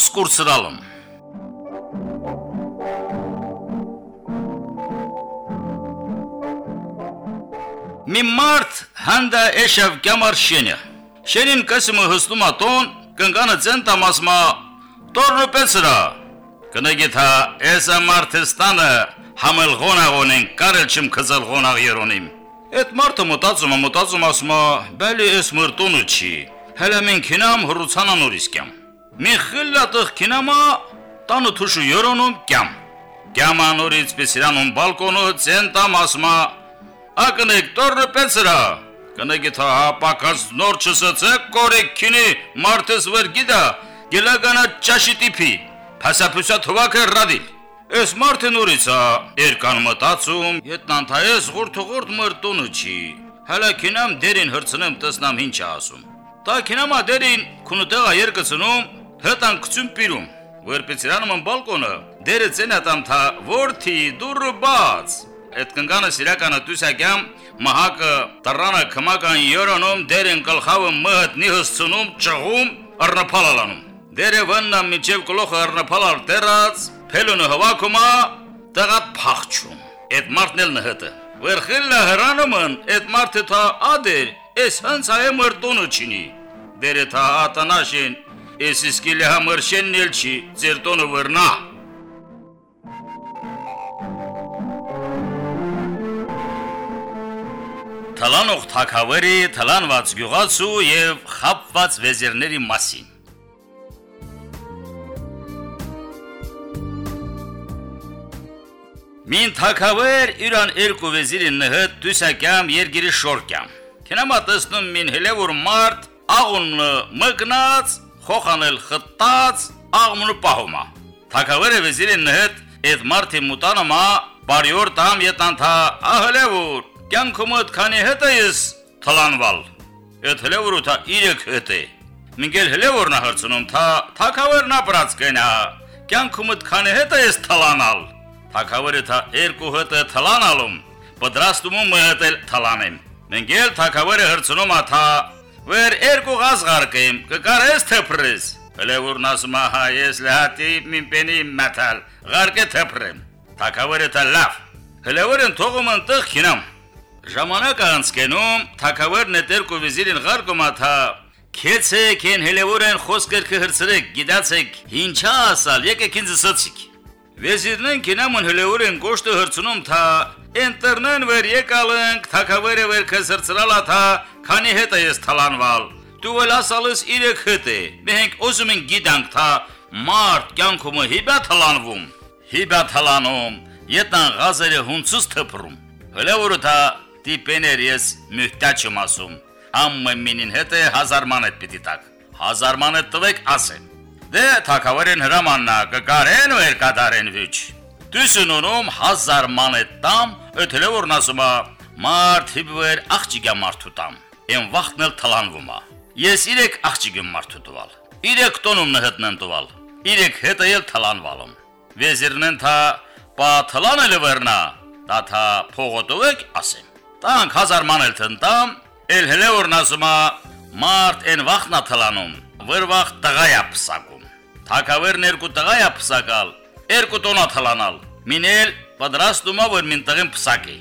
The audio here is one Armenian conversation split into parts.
խոս կուրսրալում։ Մի մարդ հանդա էշավ կամար շենը։ Շենին կսմը հստում ատոն, կնկանը ծեն տամասմա, տորնը պեցրա։ Կնագիթա էսա մարդստանը համել ղոնաղոնեն, կարել չմ կզալ ղոնաղ երոնիմ։ Այդ մարդը մտածում է, մտածում ասում է, բալի էս մրտոնը չի։ Հələ մենք քինամ հրուցանա նորից կյամ։ Մի խլատıq քինամա տանը թուշու երոնում կյամ։ Կյամա նորից պեսիրանում բալկոնը ցենտամ ասմա Ակնեք տորը պեցրա։ Կնեգի թա հապակած նոր չսծեք կորեք քինի մարդս վեր գիդա գելագանա ճաշի տիփի։ Փասապուսա թվակը ռադիլ։ Էս մարդը նորից է երկան մտածում, ետնանթայես ղուրթուղուրտ մրտունը չի։ Հələ քինամ դերին հրցնեմ տեսնամ ինչ է ասում։ Տա քինամա դերին քունուտեղա երկցնում հտան քցում պիրում։ Վերպեցիրանում բալկոնը դերը ցենատամ թա որթի դուրը բաց Այդ կնկանը սիրականը դուսակյամ մահակը տրանը կմական յորոնում դերեն կլխավը մհտնի հսցնում ճղում առնապալալանում դերը վննա միջև գլոխը առնապալալ դերած փելունը հվակումա տղատ փախչում այդ մարդն էլ նհտը վերխիլը հրանումն այդ մարդը թա ադեր էս հենց այ մրտունը չինի դերը թա ատանաշին էս իսկիլի համար շեննել չի ձեր տոնը վրնա Թալանող թակավերի թլանված գյուղացու եւ խապված վեզիրների մասին։ Մին թակավեր իրան երկու վեզիրին նհդ դուսակյամ երգիրի շորկյամ։ Կենամա տեսնում մին հելևոր մարդ աղունը մգնած, խոխանել խտած, աղմունը պահումա։ Թակավերը վեզիրին նհդ այդ մարդի մուտանոմա բարյոր տամ ետնանթա ահլևոր կյանքումդ քանի հետ ես թլանվալ։ Այդ հլևորութա 3 հետ է։ Մինգել հլևորնա հրցնում թա թակավերնա բրած կենա։ Կյանքումդ քանի հետ ես թլանալ։ Թակավերը թա երկու հետ է թլանալում։ Պատրաստում եմ հետ թլանեմ։ Մինգել թակավերը հրցնում աթա վեր երկու գազղարկեմ կկարես թփրես։ Հլևորն ասում է հա ես լհատի մինպենի մաթալ գարկե թփրեմ։ Թակավերը թա լավ։ Հլևորն թողում ընտեղ քինամ։ Ժամանակը անցկենում թակավերն է տեր կովիզիրին ղարգոմաթա Քեցեք են հելևորեն խոսքեր կհրցրեք, գիտացեք, ինչա ասալ, եկեք ինձ սացիկ։ Վեզիրնեն կինամն հելևորեն կոշտը հրցնում թա, ընտրնեն վեր եկալենք, թակավերը վեր կսրցրալա թա, քանի հետ ես թալանվալ։ Դու ել ասալս իրեք հետ է, մենք ուզում ենք գիտանք թա, մարդ կյանքումը հիբա թալանվում, հիբա թալանում, ետնան գազերը հունցուս թպրում։ Հելևորը թա Տիպեներ ես մյուհտաչ եմ ասում։ Ամը մինին հետ է հազար մանետ պիտի տակ։ Հազար մանետ տվեք ասեմ։ Դե թակավերեն հրամաննա կկարեն ու երկադարեն վիճ։ Դուսնոնում հազար մանետ տամ, өթելը որն ասում է մարդ հիբվեր աղջիկա մարդու տամ։ Են վախտնել թլանվում է։ Ես իրեք աղջիկ եմ մարդու տվալ։ Իրեք տոնում նհտնեն տվալ։ Իրեք հետը էլ թլանվալում։ Վեզիրնեն թա պա թլանել վերնա, դաթա փողոտովեք ասեմ։ Տանք հազար մանել տնտամ, էլ հելե որն ասումա մարդ են վախնա թլանում, վրվախ տղայա պսակում։ Թակավերն երկու տղայա պսակալ, երկու տոնա թլանալ։ Մինել պատրաստումա որ մին տղին պսակի։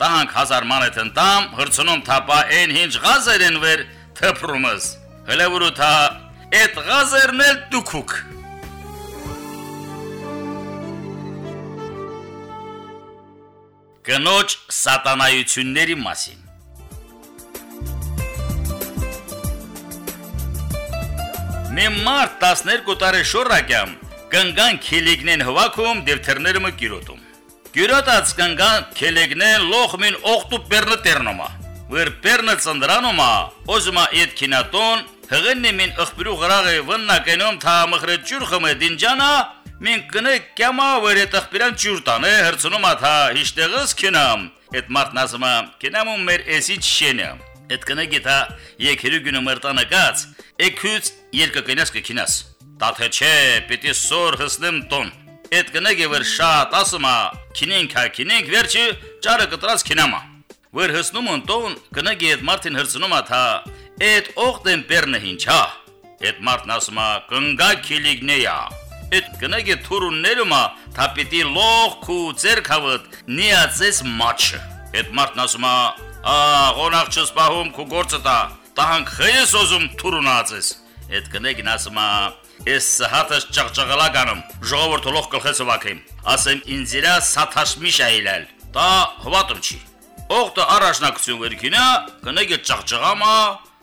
Տանք հազար մանել տնտամ, հրցնում թապա են հինչ գազերեն վեր թփրումս։ Հելե որու թա այդ գազերն էլ դուքուք։ կնոջ սատանայությունների մասին։ Մի մարդ 12 տարի շորակյամ կնգան քելիգնեն հվաքում դերթերները մը գիրոտում։ Գիրոտած կնգան քելիգնեն լոխմին օխտու պերնը տերնոմա։ Վեր պերնը ծնդրանոմա, ոզմա իդ քինատոն հղնի մին ըխբրու գրաղը վննակենում թա մխրե ջուրխմը դինջանա Մին կնե կյամա վերը տխպիրան ճուրտան է հրցնում աթա հիշտեղս քնամ այդ մարդն ասում է քնամում մեր էսի չշենը այդ կնե գիտա եկերու գնու մրտանակած եկուց երկը կնաս կքինաս տաթե չէ պիտի սոր հսնեմ տոն այդ կնե գևր շատ ասում է քինենք հա քինենք վերջը ճարը կտրած քինամա վեր հսնում ընտոն կնե գետ մարդին հրցնում աթա այդ օղտեն պերնը հինչա Այդ մարդն ասում է կնգա քիլիգնեյա։ Այդ կնագե թուրուններումա թապիտի լող քու ձերքավդ նիացես մաչը։ Այդ մարդն ասում է «Ա, ղոնախ չսպահում քու գործը տա»։ Տահանք խես ոզում թուրունացես։ Այդ կնագին ասում է Ես հատս ճղճղալականում ժողովուրդը լող կլխեցը վակեմ։ Ասեմ ինձիրա սաթաշմի շայլալ։ Դա հվատում չի։ Օղտը առաջնակցություն վերքինա, կնեգը ճղճղամա,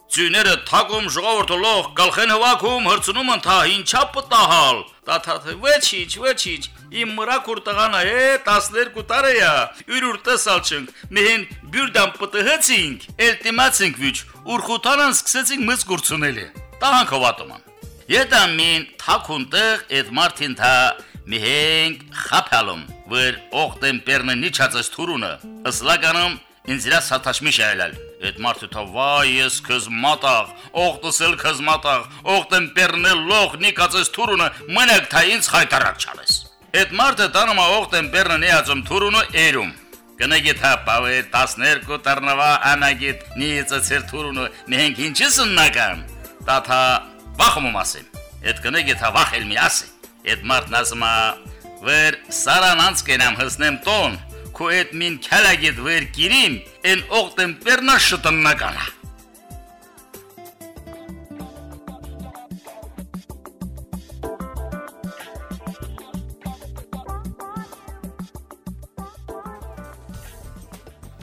Ձյուները թակում ժողովուրդը լող գալխեն հվաքում հրցնում ընթա ինչա պտահալ։ Դա թաթե ոչինչ, ոչինչ։ Իմ մրակուր տղանա է 12 տարի է։ Ուրուր տեսալ չենք։ Մեհեն բյուրդամ պտհեցինք, էլ տիմացինք վիճ։ Ուրխուտանան սկսեցինք մս գուրցունելի։ Տահանք հվատոման։ Յետամին թակունտեղ այդ մարտին թա միհենք խափալում, վեր օգտեն պերնը նիչածս թուրունը, ըսլականում ինձիրա սաթաշմի շայլալ։ Այդ մարդը թա վայ ես քզմատաղ, օգտսել քզմատաղ, օգտեն պերնը լող նիկածս թուրունը, մնակ թա ինձ խայտարակ չալես։ Այդ մարդը տանում օգտեն պերնը նիածում թուրունը էրում։ Կնագի թա պավեր 12 տարնավա անագիտ նիծացեր թուրունը, մենք ինչս ննական։ Տաթա վախում ասեմ։ Այդ կնեգը թա վախել մի ասի։ Այդ մարդն ասում է վեր սարան անցկենամ հսնեմ տոն, քո այդ մին քալագիտ վեր գիրիմ, են օգտեմ պերնա շտննականա։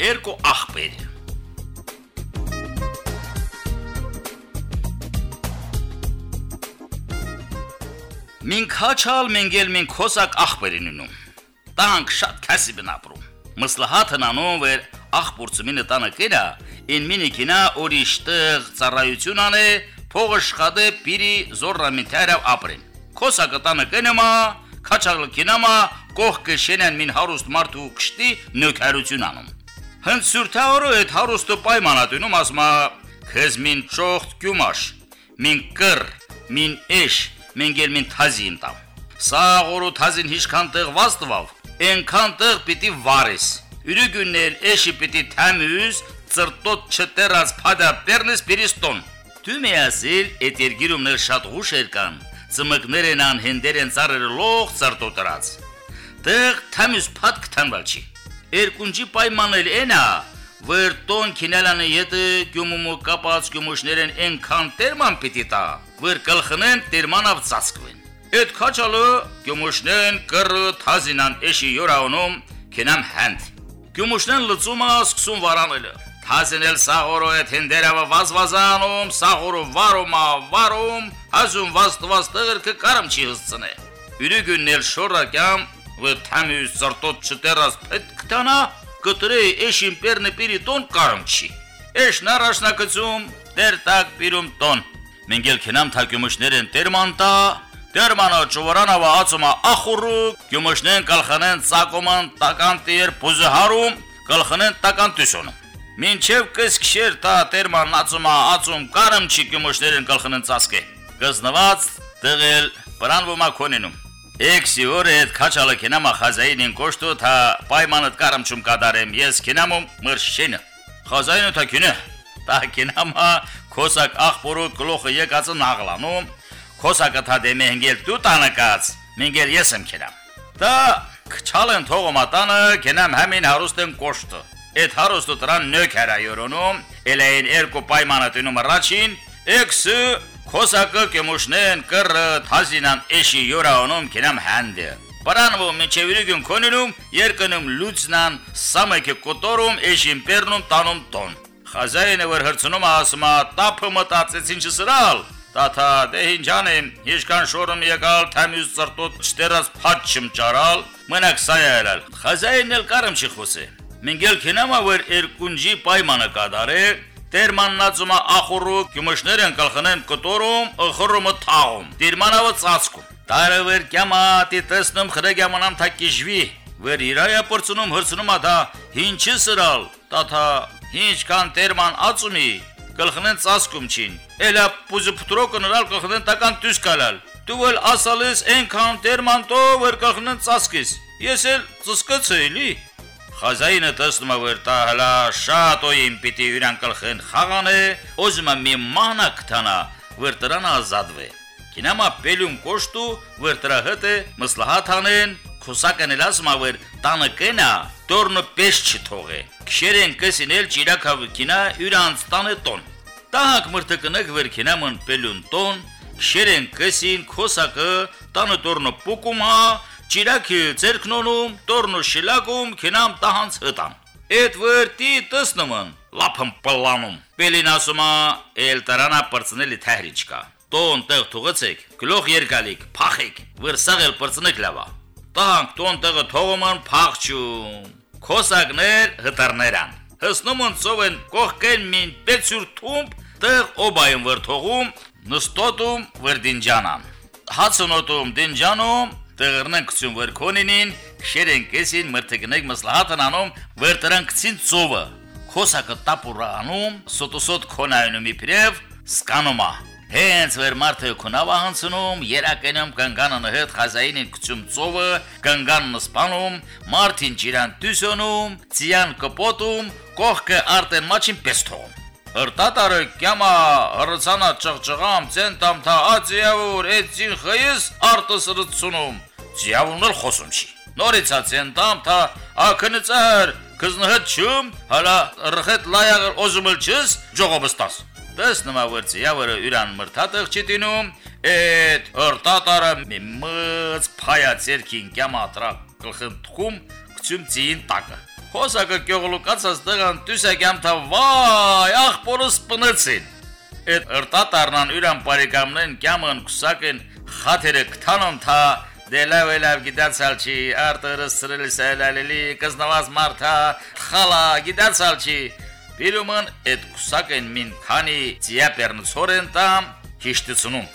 Երկու աղբեր Մին քաչալ մենգել մին քոսակ ախպերին ունում։ Տանք շատ քասի բնապրում։ Մսլահաթն անում վեր ախպուրցմինը տանը կերա, ին մինի կինա օրիշտեղ ծառայություն անե, փողը շխադե պիրի զորրամիթարավ ապրեն։ Քոսակը տանը կենեմա, քաչալը կինամա, կողքը շենեն մին հարուստ մարդու կշտի նոքարություն անում։ Հենց սուրթավորը այդ հարուստը պայմանատունում ասма քեզ մին ճոխտ գյումաշ, մին կր, մին էշ, մենգել մին թազին տամ։ Սա օրու թազին հիշքան տեղ վաստվավ, ենքան տեղ պիտի վարես։ Ուրուգուննել էշի պիտի թամյուզ, ծրտոտ չտերած փադա պերնես պիրիստոն։ Դու մի ասել, այդ երգիրումներ շատ հուշեր կան, ծմկներ են ան հենդեր են ծարերը լող ծրտոտրած։ Տեղ թամյուզ փատ կթանվալ չի։ Երկունջի պայմանել ենա, Վրտոն քինալանը յետը գյումումու կապած գյումուշներեն ենքան տերման պիտի տա, վր կլխնեն տերմանավ ծածկվեն։ Այդ քաչալը գյումուշներեն կռը թազինան էշի յորաունում քինամ հանդ։ Գյումուշներեն լծումը սկսում վարանելը։ Թազինել սաղորո այդ հենդերավը վազվազանում, սաղորո վարոմա վարում, հազում վաստվազ տղր կկարմ չի հսցնե։ Յուրիգուննել շորակյամ, վը թամյուս ծրտոտ չտերած պետք տանա, կտրե էշին պերնը պիրի տոն կարմչի։ Էշ նարաշնակցում դեր տակ պիրում տոն։ Մենգել քնամ թակյումշներ են տերմանտա, Դերմանա ճուվրանավա ածումա ախուրու, գյումշնեն կալխանեն ծակոման տական տեր պուզհարում, կալխանեն տական տուսոնում։ Մինչև կսքշեր տա տերման ածումա ածում կարմ չի գյումշներեն կալխանեն ծասկե։ Գզնված դղել բրանվոմա կոնենում։ Էքսի օրը այդ քաչալը կենամա խազայինին կոշտու թա պայմանըտ կարմչում կադարեմ ես կենամում մրշինը։ Խազայինը թա կինը։ Տա կենամա քոսակ աղբորու գլոխը եկածը նաղլանում, քոսակը թա դեմե հենգել դու տանկած, մենգել ես եմ կենամ։ Տա քչալեն թողոմա տանը կենամ համին հարուստեն կոշտը։ Այդ հարուստը տրան նök հրայորոնում, էլային երկու պայմանը տնում առաջին, էքսը Խոսակը կեմուշնեն կռը թազինան էշի յորաոնում կենամ հանդը։ Պարանվո մեջևիրուգուն կոննում երկնում լուծնան սամեկը կոտորում էշին պերնում տանում տոն։ Խազայինը վր հրցնում ասում տափը մտածեցին չսրալ։ Տաթա դե ինչան եմ հիշքան շորում եկալ թամյուս ծրտոտ չտերած փաչ չմ ճարալ մնակ սա ելալ։ Խազայինն էլ կարմ չի խոսե։ Մինգել կենամա վր երկունջի պայմանը կադարե Տերմաննացումա ախուրու գումշներ են կլխնեն կտորում, ըխրումը թաղում։ Դիրմանավը ծածկում։ Տարևեր կյամատի տեսնում խրեգամանամ թակիժվի։ Վեր իրայա պրծնում հրցնում ադա, ինչի սրալ, տաթա, ինչ կան տերման ածումի, կլխնեն ծածկում չին։ Էլա պուզը պտրոկը նրալ կլխնեն տական տյուս կալալ։ Դու էլ ասալես ենքան տերման տո վեր կլխնեն ծածկիս։ Ես էլ ծսկացը էլի։ Խազայինը տեսնում է որ տա հլա շատ օին պիտի յուրան կլխեն խաղանը, ոզմա մի մանակ տանա, վրտրան ազատվե։ Կինամա պելում կոշտու վրտրա հտը մսլահաթանեն քոսակն էլ ասմավեր տանը կենա տորնը պես չթողե քշերեն կսինել ճիրակավ կինա յուրանց տանը տոն տահակ մրտկնակ վեր կինամն պելուն տոն քշերեն կսին քոսակը տանը տորնը պուկումա ճիրակի ցերկնոնում տորնը շիլակում կինամ տահանց հտան Էդ վրտի տեսնումն լափն պլանում Պելին ասումա էլ տարանա պրծնելի թահրիչկա տոն տեղ թողեցեք, գլոխ երկալիք, փախեք, վրսաղել պրծնեք լավա։ Տանք տոն տեղը թողոման փախչում։ Քոսակներ հտարներան։ Հսնումն ծովեն կողքեն մին պեցուր թումբ, տեղ օբայում վրթողում, նստոտում վրդինջանան։ Հացնոտում դինջանում տեղերնեն կցուն վրքոնինին, շերեն կեսին մրտեգնեք մսլահատանանում վրտրանքցին ծովը։ Քոսակը տապուրանում, սոտոսոտ քոնայնում իբրև սկանոմա։ Հենց վեր մարդը քնավա հանցնում, երակենում կանգանն հետ խազային կցում ծովը, կանգանն սպանում, մարդին ջիրան դուսոնում, ցիան կպոտում, կողքը արտեն մաչին պեստում։ Հրտատարը կյամա հրցանա ճղճղամ ցենտամ թա ածիավուր էցին խայս արտս ռծունում։ Ձիավուններ խոսում չի։ Նորից ցենտամ թա ակնծար կզնհդ չում, հալա ռխետ լայաղ օզումլ չս ժողոբստաս։ Տեսնում ավրցի ավրը յուրան մրթատեղ չտինում, էդ հրտատարը մի մծ փայացերքին կյամատրա կլխնդքում կցում ծին տակը։ Խոսակը կյողլուկացած դղան տուսակյամ թա վայ ախպորս պնեցին։ Էդ հրտատարնան յուրան բարեկամնեն կյամն կուսակեն խաթերը կթանոն թա դելավելավ գիտացալ չի արտերը սրել սելալելի կզնված մարթա խալա գիտացալ չի Բիրումն այդ կուսակեն մին քանի ծիապերն ծորեն տամ հիշտցնում։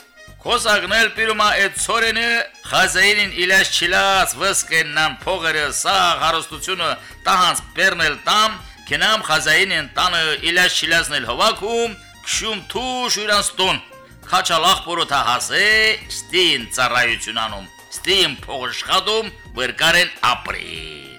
Կոսակնել պիրումա այդ ծորենը խազայինին իլաշ չիլած վսկեննան փողերը սա հարստությունը տահանց պերնել տամ կենամ խազայինին տանը իլաշ չիլածնել հովակում քշում թուշ իրանստոն քաչալախ պորոթա հասե ստին ծառայություն անում ստին փողշխատում վրկարեն ապրի